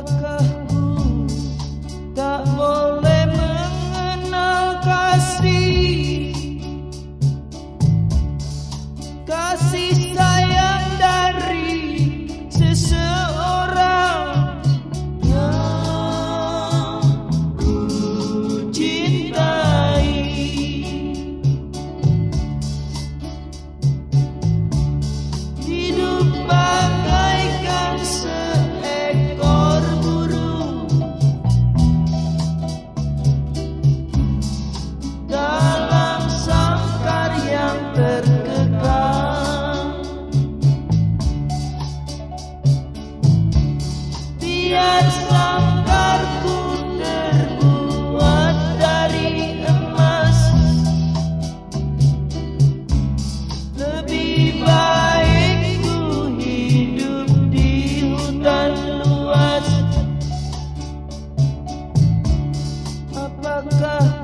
Fucker. Mata